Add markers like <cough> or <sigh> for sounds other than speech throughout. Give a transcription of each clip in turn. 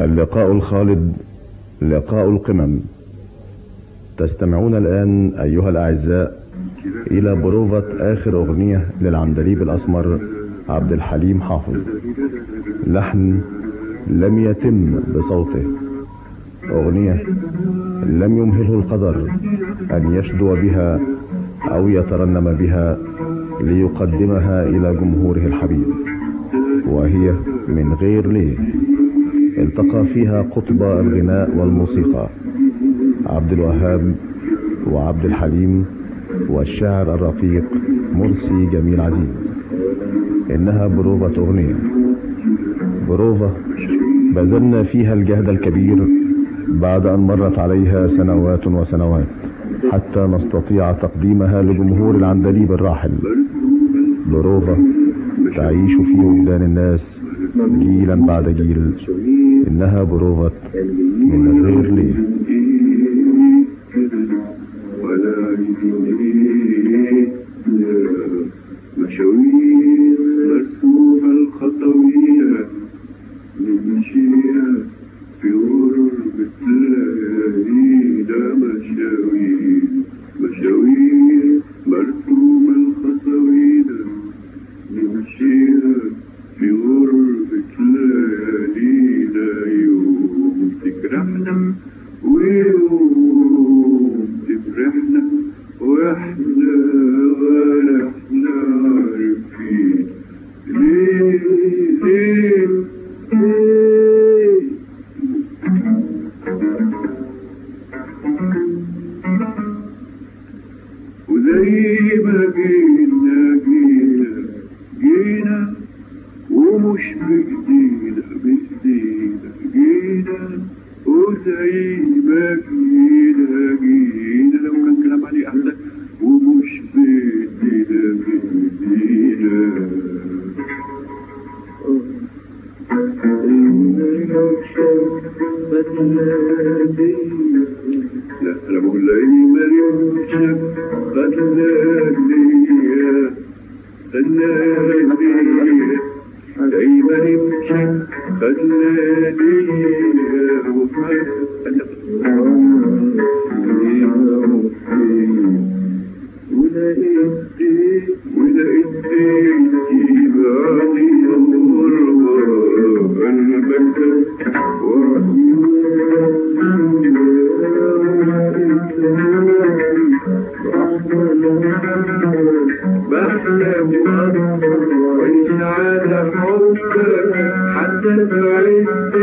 اللقاء الخالد لقاء القمم. تستمعون الآن أيها الأعزاء إلى بروفة آخر أغنية للعندليب الأسمر عبد الحليم حافظ. لحن لم يتم بصوته. أغنية لم يمهله القدر أن يشدو بها أو يترنم بها ليقدمها إلى جمهوره الحبيب. وهي من غير ليه. التقى فيها قطب الغناء والموسيقى. عبد الوهاب وعبد الحليم والشاعر الرقيق مرسي جميل عزيز. إنها بروفة أغنية. بروفة بذلنا فيها الجهد الكبير بعد أن مرت عليها سنوات وسنوات حتى نستطيع تقديمها لجمهور العندليب الراحل. بروفة تعيش في وجدان الناس جيلا بعد جيل إنها بروفة من غير ليه؟ Good afternoon. حتى بعدت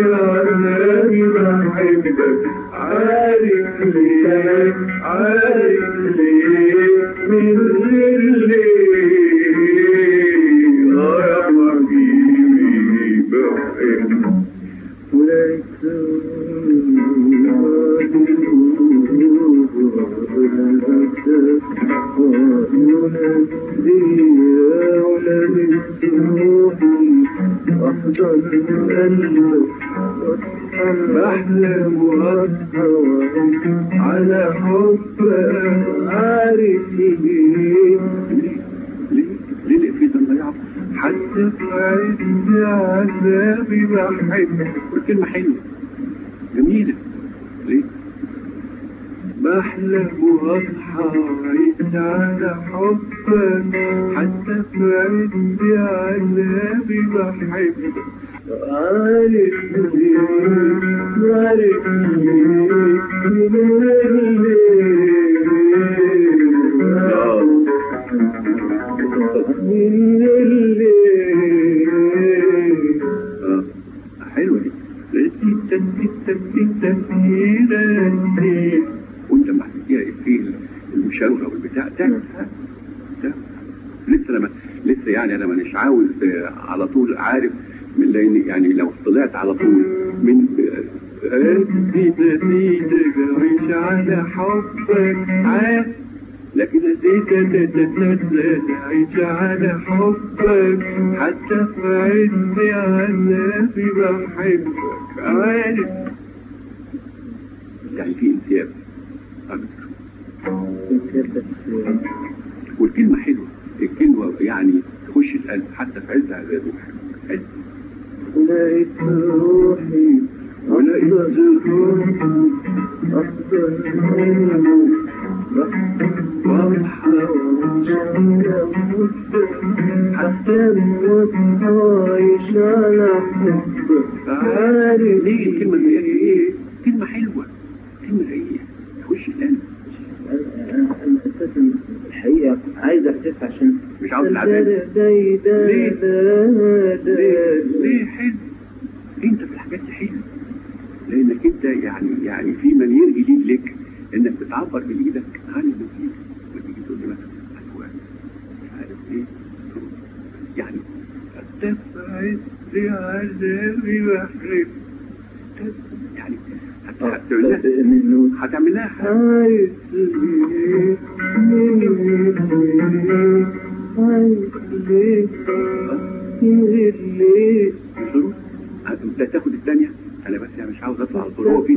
لما لسه يعني أنا مانيش عاوز على طول عارف من لأن يعني لو طلعت على طول من نسيت نسيت عيش على حبك عارف لكن ازيك عيش على حبك حتى في عز عذابي بحبك عارف يعني في انسياب أكتر والكلمة حلوة. الكلمة يعني تخش القلب حتى في عز عذابي بحبك حلو لقيت روحي زهور أصدر منه واضحة حتى الموت عايش على حبك عارف. ليه؟ الكلمة هي إيه؟ كلمة حلوة. كلمة غية تخش القلب الحقيقة عايز أحسس عشان مش عاوز العذاب ليه؟ ليه؟ ليه؟ حلو؟ انت في الحاجات دي حلو لانك انت يعني يعني في من يرجي ليك لك انك بتعبر بايدك عن المزيد وتيجي تقول لي مثلا اكوان مش عارف إيه يعني تبعد يعني هت- هتعمل لها هتعمل لها غير ليه أنت تاخد الثانية؟ أنا بس يعني مش عاوز أطلع على طول هو في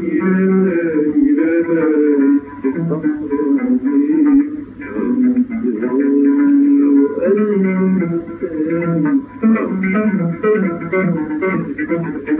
زماني رماني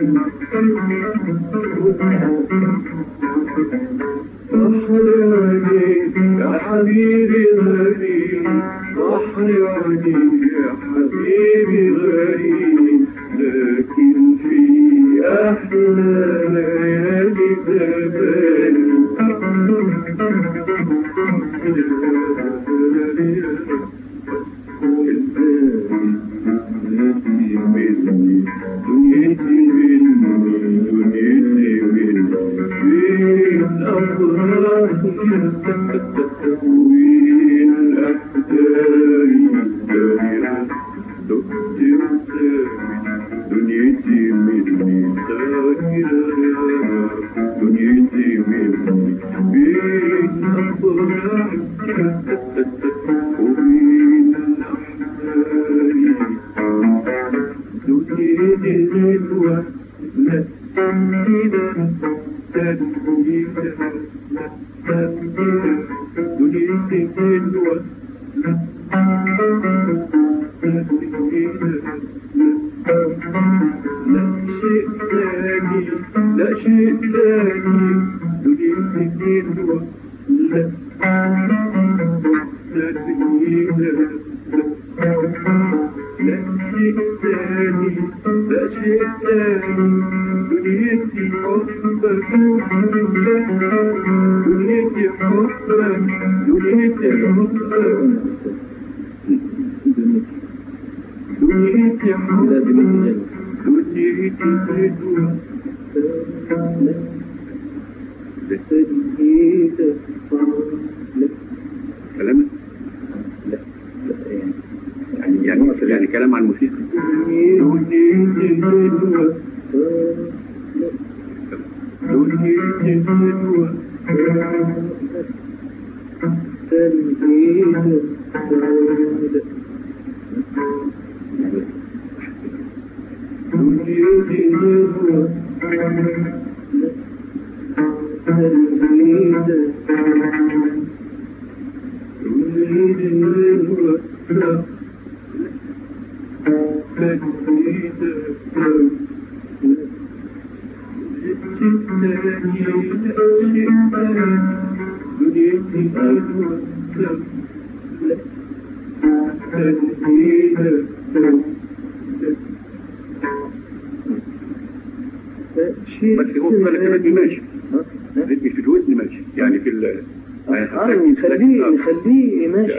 I'm not going to be able to do that. بشيتك دنيتي حبك دنيتي حبك دنيتي حبك دنيتي حبك دنيتي حبك بتجهيدك كلامك يعني مثلا يعني كلام عن الموسيقى Thank you. بس هو في ماشي ردي في الودن ماشي يعني في ال خليه خليه ماشي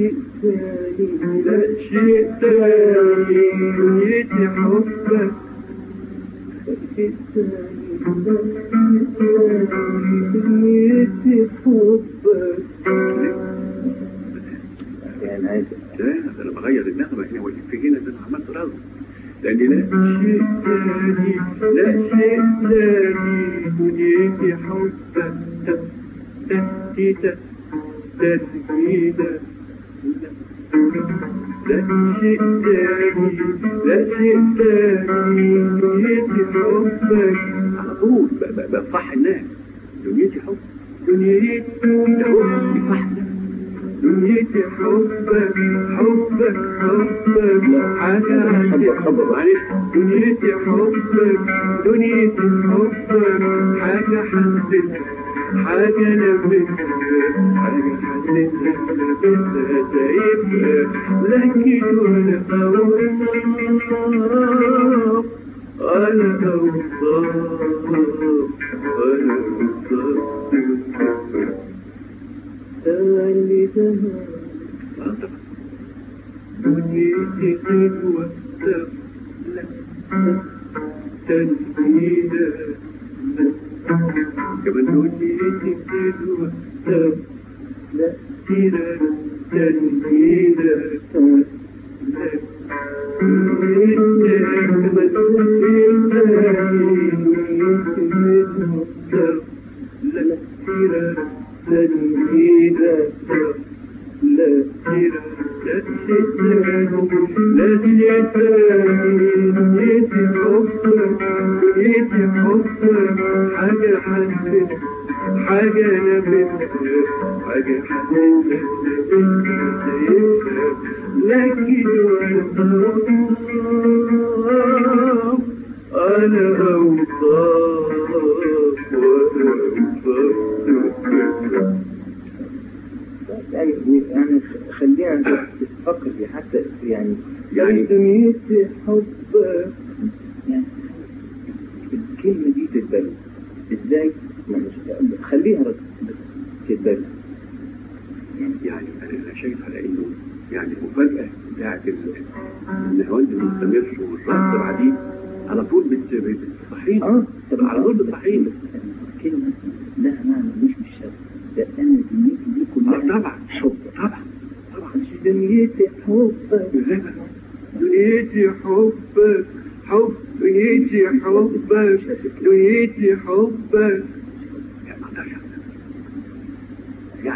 النغمة شيء ثاني لا تيرا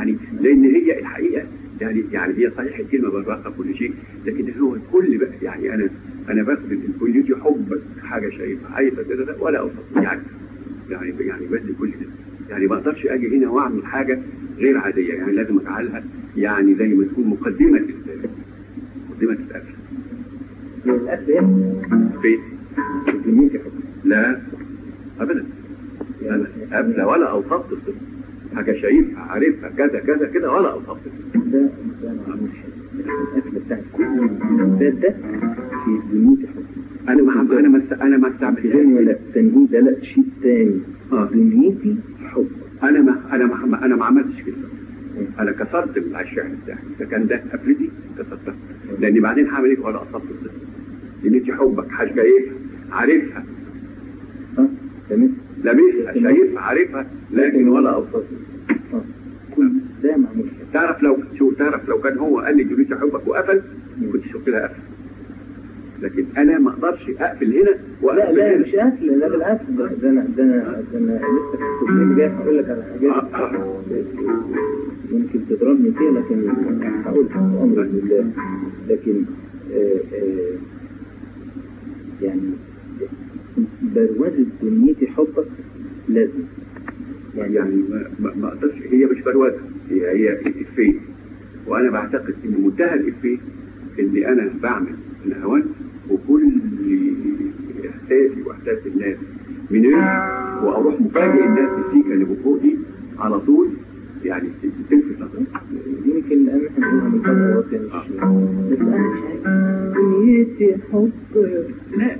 يعني لأن هي الحقيقة يعني يعني هي صحيح الكلمة بالراحه كل شيء لكن هو الكل بقى يعني أنا أنا باخد الكليتي حبك حاجة شايفها عايزه كده لا ولا أوصف يعني يعني يعني بدي كل ده يعني ما أقدرش أجي هنا وأعمل حاجة غير عادية يعني لازم أجعلها يعني زي ما تكون مقدمة مقدمة الاكل يعني فين؟ لا ابدا. ابدا. ولا أوصفت الصفة. حاجة شايفها عارفها كذا كذا كده ولا الصفة. ده ده معمول حلو الأكل بتاع كل ده ده في دنيتي أنا ما أنا ما است- أنا ما ولا تنهيد ده لا شيء تاني. آه. دنيتي حب. أنا ما أنا ما أنا ما عملتش كده. أنا كسرت الشعر بتاعي. إذا كان ده قفلتي كسرتها. لأني بعدين هعمل إيه؟ قصرت الصفة. ان انت حبك حاجة إيه عارفها. آه لابسها شايفها عارفها لكن ولا أوصف آه كل ده معمول تعرف لو شو تعرف لو كان هو قال لي جريت احبك وقفل كنت شفت لها قفل. لكن أنا ما أقدرش أقفل هنا لا لا. مش قافل لا بالعكس ده أنا ده أنا ده أنا لسه في التمرين جاي هقول لك على آه، حاجات آه. يمكن تضربني فيها لكن هقول أمر لله. لكن آه، آه، يعني بروزة دنيتي حبك لازم. يعني ما, ما, أقدرش هي مش بروزه هي هي إفيه. وأنا بعتقد إن منتهى الإفيه إني أنا بعمل الهوان وكل إحساسي وإحساس الناس من إيه وأروح مفاجئ الناس بالسيكه اللي فوق دي على طول. يعني تلفت نظري. يمكن لأن إحنا بنقولها من وقت مش بس أنا مش عارف دنيتي حبك لا.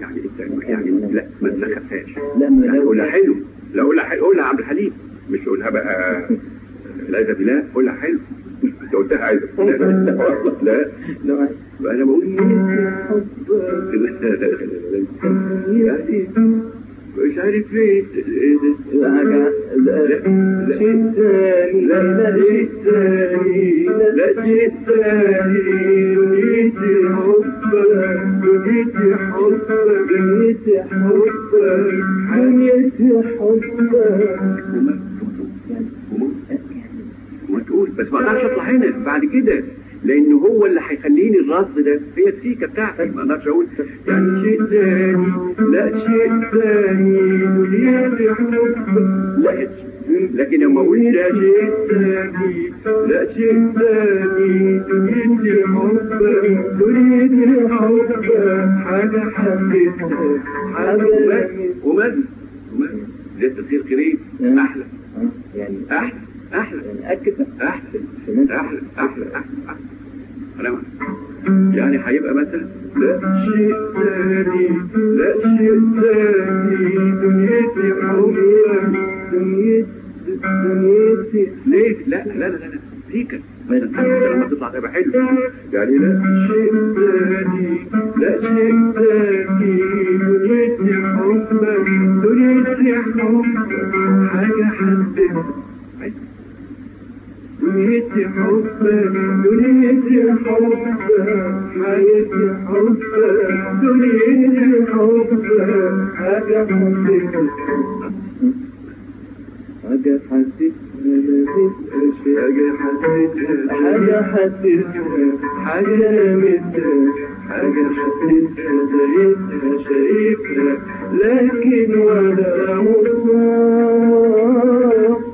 يعني انت يعني لا ما تسخفهاش لا ما قولها حلو. لا قولها حلو. قولها عبد الحليم. مش قولها بقى. العياذ بالله قولها حلو. انت قلتها عايز <laughs> لا. لا. أنا بقول مش عارف ليه. حاجة. ثاني لا لا شيء ثاني لا شيء ثاني بنيت حبك بنيت حبك بنيت حبك بنيت حبك وما تقول بس ما أقدرش اطلع هنا. بعد كده لأن هو اللي هيخليني الرصد ده. هي السيكة بتاعتي ما أقدرش أقول يعني شيء ثاني لا شيء حبك لا لكن لما أقول لا شيء ثاني لا شيء ثاني دنيتي حبك. دنيتي حبك. حاجة حبيتها. حاجة ومن ومن لسه تصير قريب أحلى. آه، يعني أحلى. أحلى. يعني أكد. أحلى أحلى. أحلى. أحلى. أنا يعني هيبقى مثلا لا شيء ثاني لا شيء ثاني دنيتي حبك دنيتي دنيتي. ليه؟ لا لا لا لا سيكا مثلا لما تطلع تبقى حلو. يعني لا شيء ثاني لا شيء ثاني دنيتي حبك دنيتي حبك حاجة حبيتها دنيتي حبك دنيتي حبك حياتي حبك دنيتي حبك حاجة حبك. حاجة حسيت حاجة حسيتها حاجة حسيتها حاجة شايفها لكن ولا أوصاف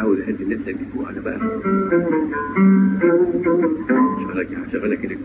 عاوز اهدي فوق أنا بقى شغلك شغلك كده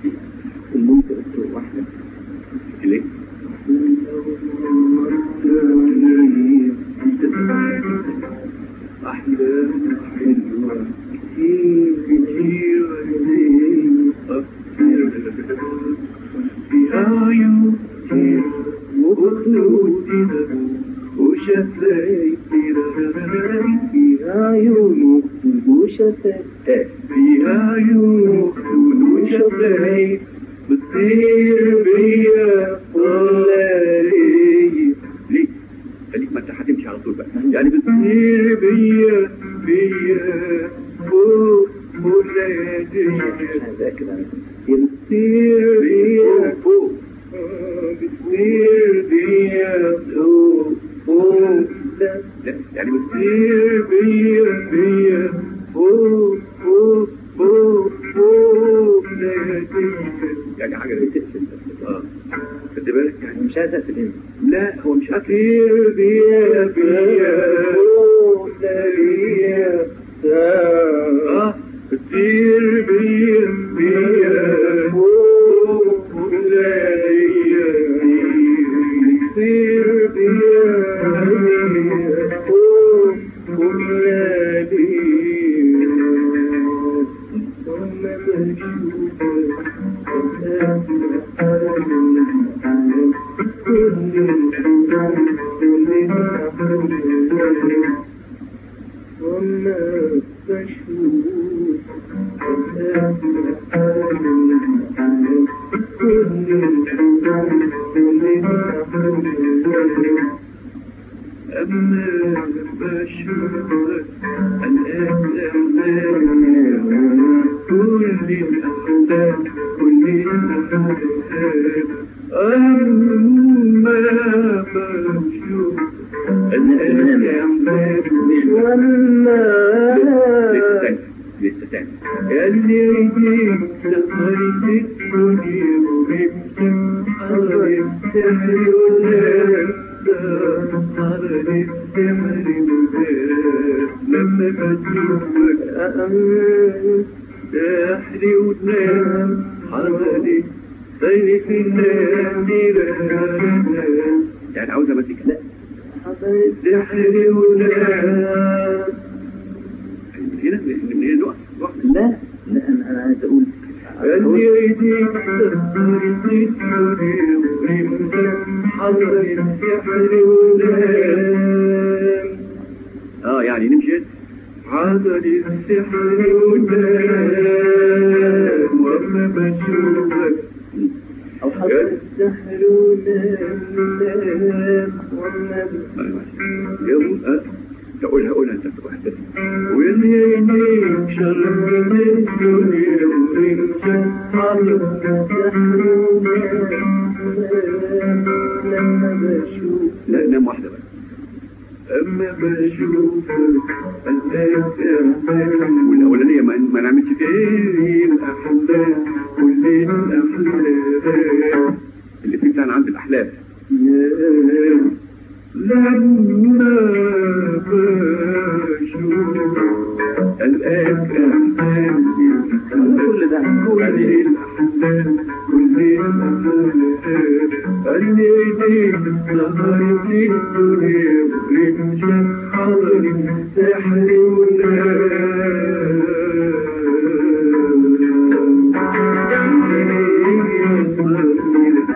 حضري تحري ونام آه يعني نمشي. حضري السحر ونام وما بشوفك السحر ونام وما بشوفك انت قولها قولها أنت بتقولها. انت لا نام واحدة بقى أما بشوفك والاولانيه ما نعملش فيها. الأحلام كل الأحلام اللي فيه بتاعنا عند الأحلام. لما بشوف الآن أحساسي كل ده كل الأحزان كل الأحزان عينيك نظرتي تغيب رمشك حضري سحري والناس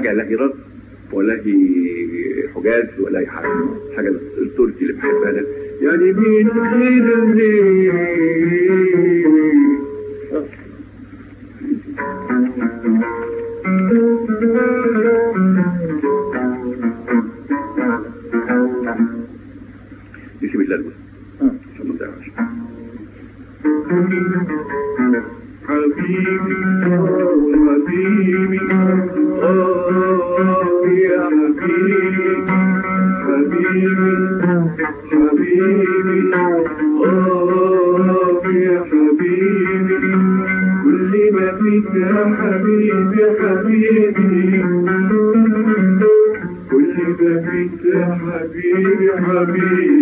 adalah di يا حبيبي حبيبي. يا حبيبي حبيبي.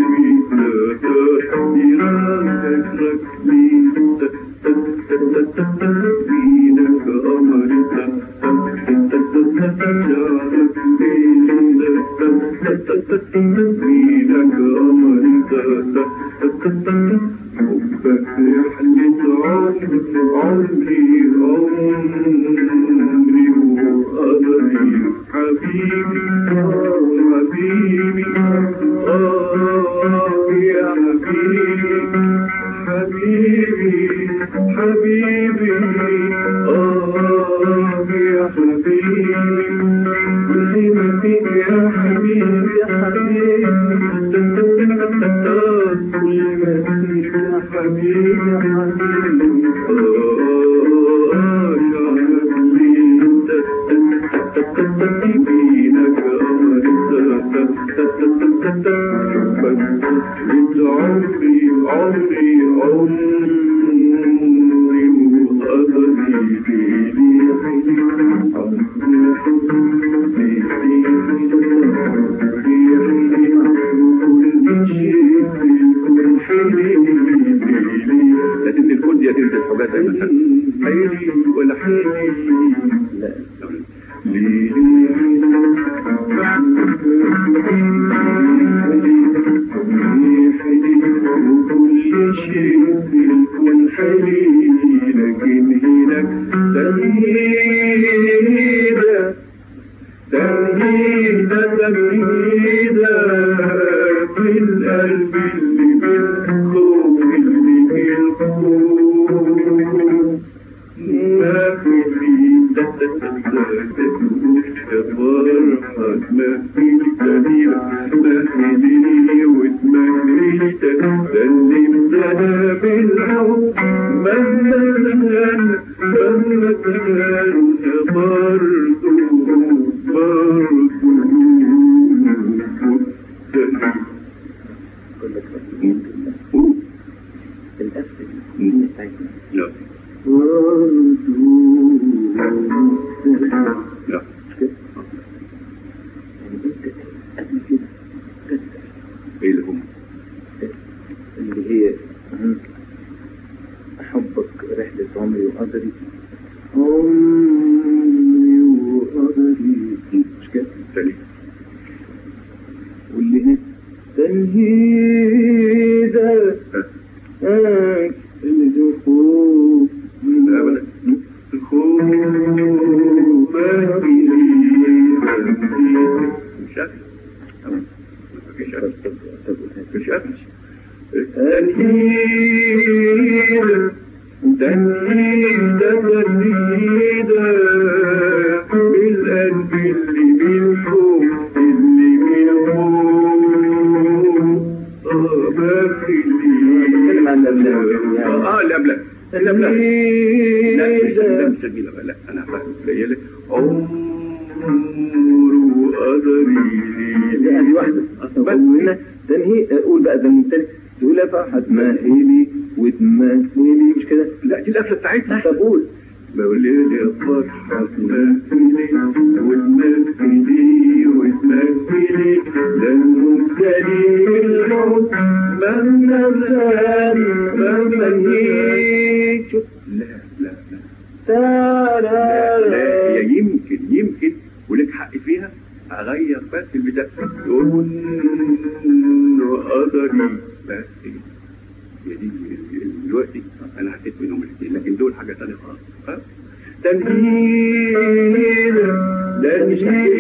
here.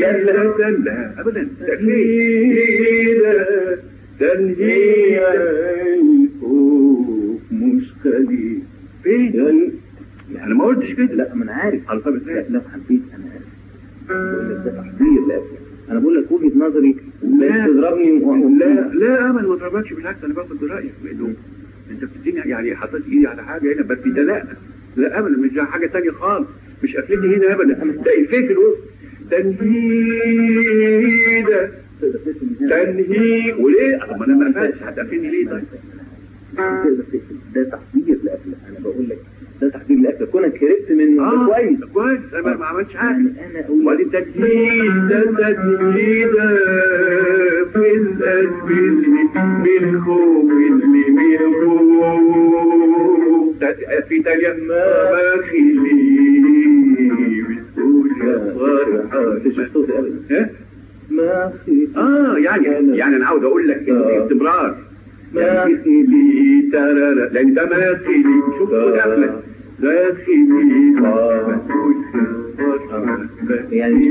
لا لا لا ابدا تكفير تنهيا فوق مشكلي فين أنا ما قلتش كده لا ما أنا عارف على طب لا لا حبيت أنا عارف لا تحضير لاسف أنا بقول لك وجهه نظري لا تضربني و... لا لا ابدا ما تضربكش بالعكس أنا باخد برايك لأنه انت بتديني يعني حطيت ايدي على حاجة هنا بس ده لا لا ابدا مش حاجة ثانية خالص مش قفلتني هنا ابدا ده الفكر تنهيده تنهيد. وليه؟ طب ما أنا ما قفلتش هتقفلني ليه؟ طيب؟ ده تحضير لقفله أنا بقول لك ده تحضير لقفله كونك هربت منه ده كويس. كويس. أنا ما عملتش حاجة. يعني أنا أقول وبعدين تجديد ده تجديد في اللي بالخوف اللي بالخوف ده- في تانية. ما آه يعني يعني أنا عاوز أقول لك آه. استمرار داخلي ترى لأن ده مداخلي شوف قفله داخلي ما تقولش فرحة. يعني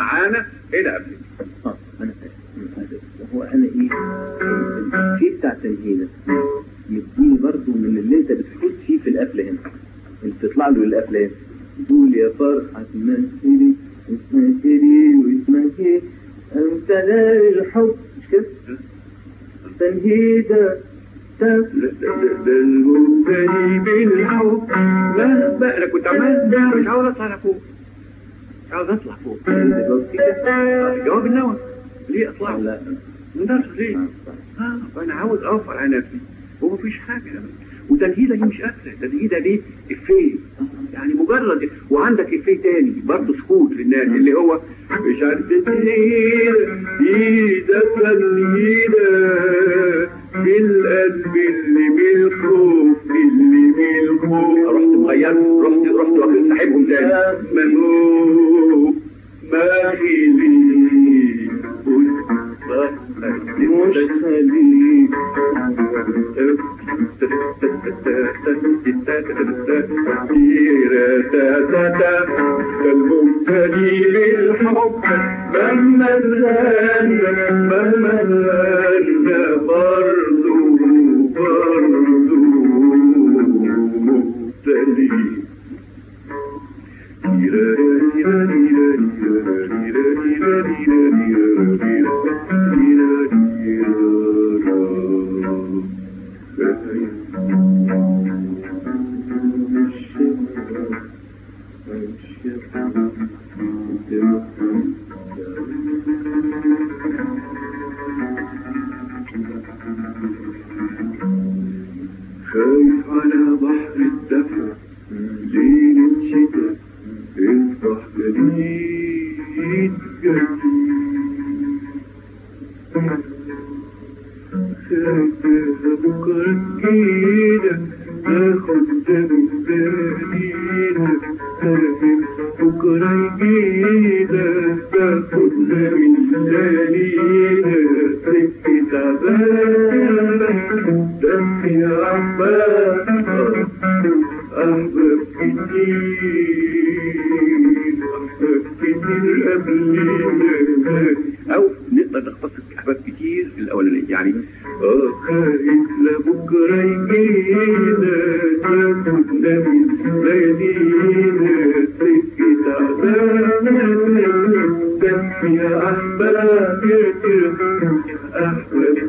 يا أحباب يعني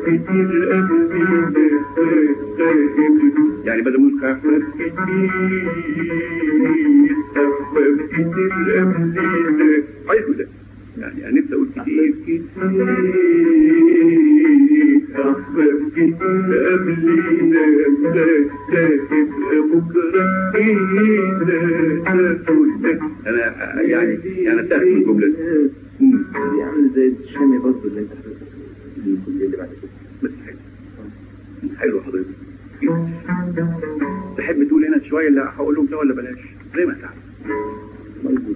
كتير قبلينا حلو ده يعني أنا نفسي أقول كتير كتير تاخد أنا يعني يعني من الجملة عامله زي الشامي برضه اللي انت الكليه اللي بعد كده بس حلو حضرتك. تحب تقول هنا شوية؟ اللي هقول لهم ده ولا بلاش؟ زي ما تعرف. مظبوط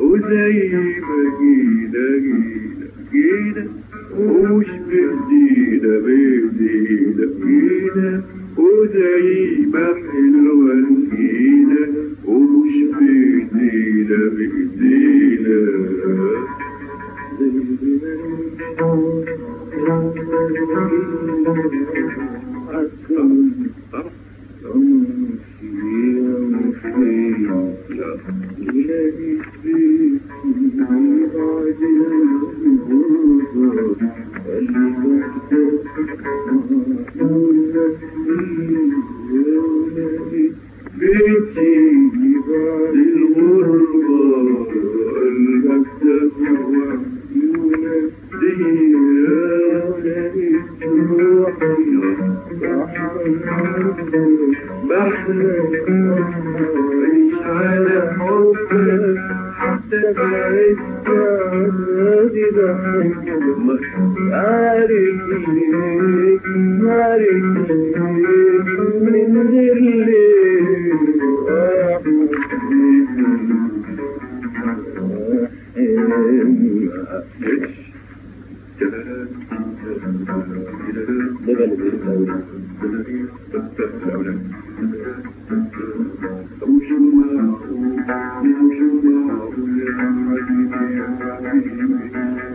وزي ما جينا جينا ومش بإيدينا بإيدينا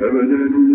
Heaven and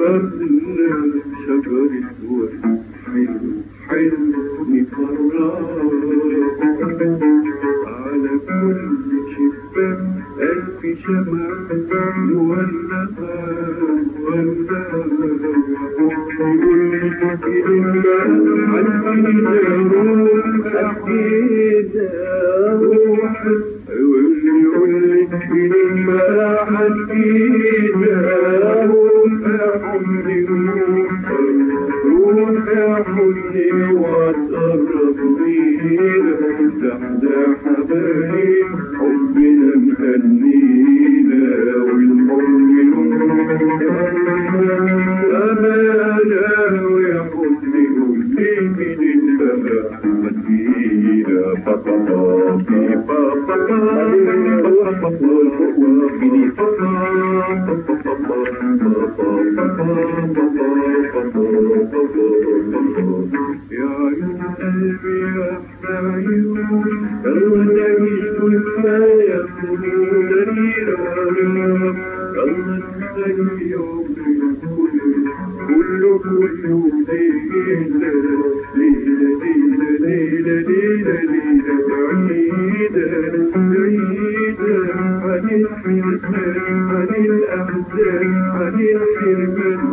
بَلْ عن الأمثال عن الحرمان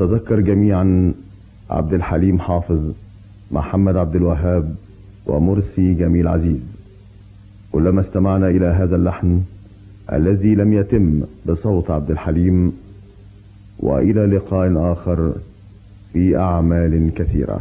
لنتذكر جميعا عبد الحليم حافظ محمد عبد الوهاب ومرسي جميل عزيز. كلما استمعنا إلى هذا اللحن الذي لم يتم بصوت عبد الحليم وإلى لقاء آخر في أعمال كثيرة.